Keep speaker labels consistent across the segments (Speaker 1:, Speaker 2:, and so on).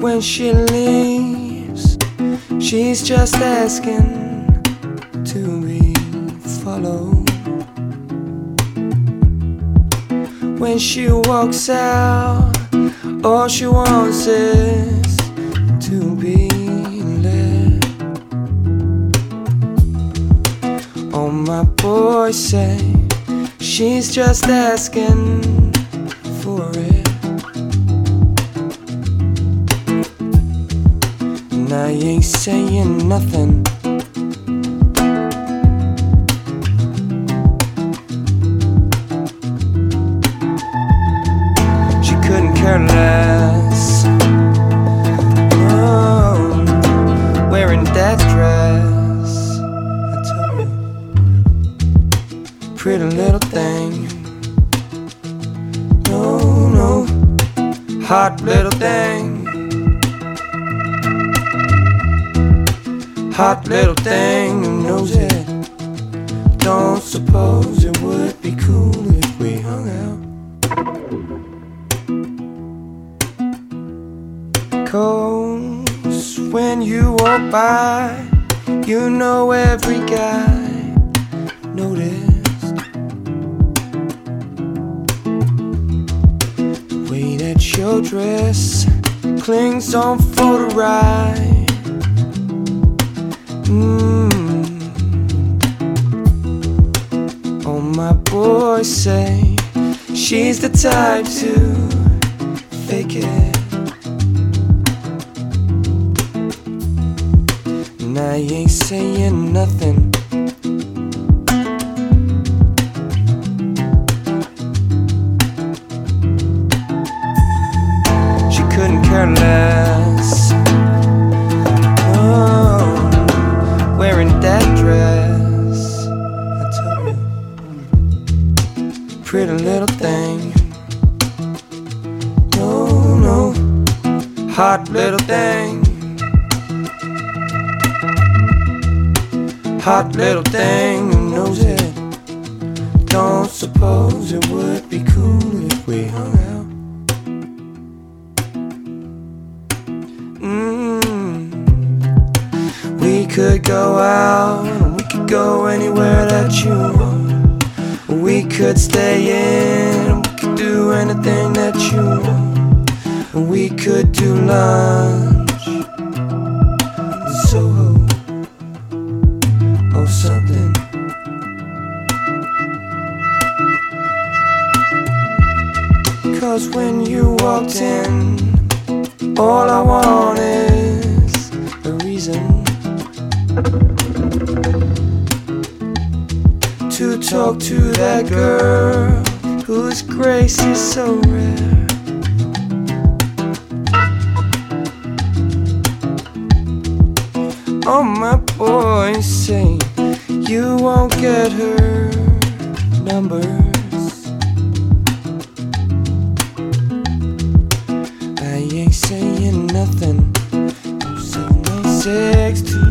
Speaker 1: When she leaves, she's just asking to be followed. When she walks out, all she wants is to be led. All my boys say she's just asking for it. And I ain't saying nothing. By, you know every guy noticed the way that your dress clings on for the ride. Mm. Oh, my boys say she's the type to fake it. Ain't saying nothing. Hot little thing who knows it. Don't suppose it would be cool if we hung out. Mm. We could go out, we could go anywhere that you want. We could stay in, we could do anything that you want. We could do lunch something. Cause when you walked in, all I want is a reason to talk to that girl whose grace is so rare. All my boys say you won't get her numbers. I ain't saying nothing.
Speaker 2: I'm to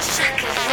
Speaker 3: sucker.